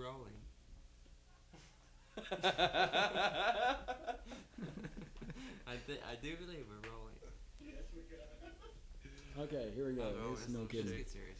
rolling. I th- I do believe we're rolling. Okay, here we go. Oh, Here's let's- no let's kidding. get serious.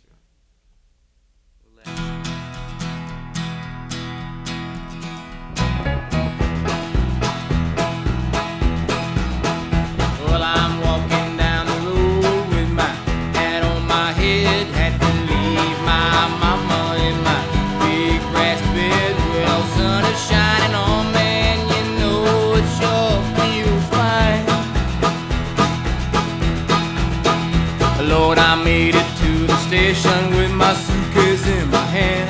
Lord, I made it to the station with my suitcase in my hand.